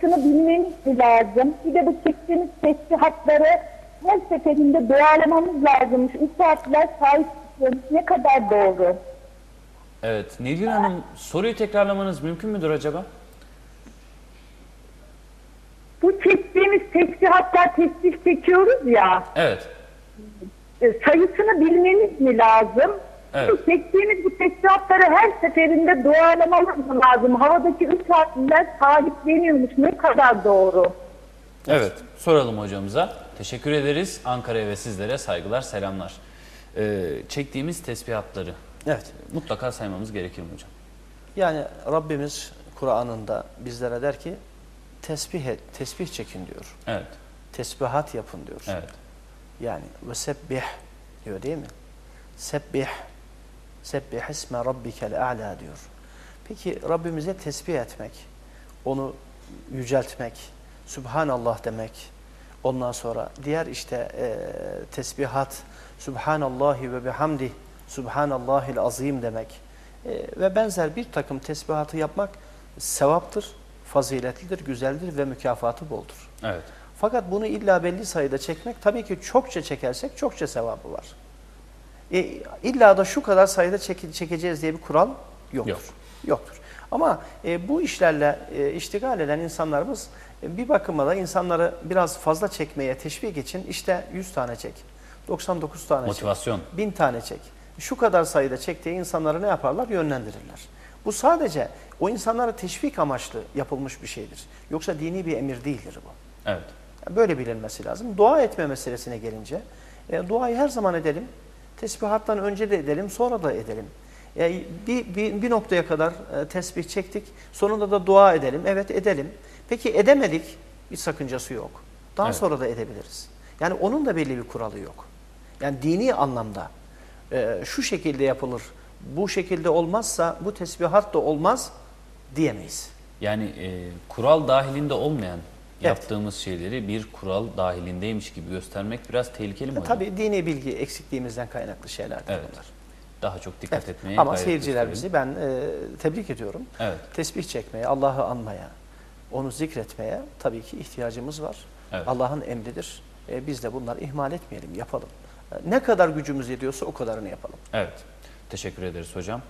sayısını bilmemiz lazım. Bir de bu çektiğimiz tesbihatları her seferinde dualamamız lazımmış. Saatler sahip. Ne kadar doğru? Evet. Nilgün Hanım soruyu tekrarlamanız mümkün müdür acaba? Bu çektiğimiz tesbihatlar tesbih çekiyoruz ya. Evet. e, sayısını bilmemiz mi lazım? Evet. Çektiğimiz bu tesbihatları her seferinde dualamamız mı lazım? Havadaki üç harfler sahipleniyormuş. Ne kadar doğru? Evet. Soralım hocamıza. Teşekkür ederiz. Ankara'ya ve sizlere saygılar, selamlar. Ee, çektiğimiz tesbihatları Evet. mutlaka saymamız gerekir mi hocam? Yani Rabbimiz Kur'an'ında bizlere der ki tesbih et, tesbih çekin diyor. Evet. Tesbihat yapın diyor. Evet. Yani ve sebbih diyor değil mi? Sebbih sebbih isme rabbikel a'la diyor. Peki Rabbimize tesbih etmek, onu yüceltmek, Subhanallah demek, ondan sonra diğer işte e, tesbihat, Subhanallahi ve bihamdih, Subhanallahil azim demek e, ve benzer bir takım tesbihatı yapmak sevaptır, faziletlidir, güzeldir ve mükafatı boldur. Evet. Fakat bunu illa belli sayıda çekmek tabii ki çokça çekersek çokça sevabı var. E, illa da şu kadar sayıda çeke- çekeceğiz diye bir kural yoktur. Yok. Yoktur. Ama e, bu işlerle e, iştigal eden insanlarımız e, bir bakıma da insanları biraz fazla çekmeye teşvik için işte 100 tane çek, 99 tane Motivasyon. çek, 1000 tane çek. Şu kadar sayıda çek diye insanları ne yaparlar? Yönlendirirler. Bu sadece o insanlara teşvik amaçlı yapılmış bir şeydir. Yoksa dini bir emir değildir bu. Evet. Böyle bilinmesi lazım. Dua etme meselesine gelince, e, duayı her zaman edelim. Tesbihattan önce de edelim, sonra da edelim. E, bir, bir, bir noktaya kadar e, tesbih çektik, sonunda da dua edelim. Evet edelim. Peki edemedik, bir sakıncası yok. Daha Evet. sonra da edebiliriz. Yani onun da belli bir kuralı yok. Yani dini anlamda e, şu şekilde yapılır, bu şekilde olmazsa bu tesbihat da olmaz diyemeyiz. Yani e, kural dahilinde olmayan Evet. yaptığımız şeyleri bir kural dahilindeymiş gibi göstermek biraz tehlikeli mi hocam? Tabii dini bilgi eksikliğimizden kaynaklı şeylerdir Evet. bunlar. Daha çok dikkat Evet. etmeye Ama seyircilerimizi ben e, tebrik ediyorum. Evet. Tesbih çekmeye, Allah'ı anmaya, onu zikretmeye tabii ki ihtiyacımız var. Evet. Allah'ın emridir. E, biz de bunları ihmal etmeyelim, yapalım. E, ne kadar gücümüz yetiyorsa o kadarını yapalım. Evet. Teşekkür ederiz hocam.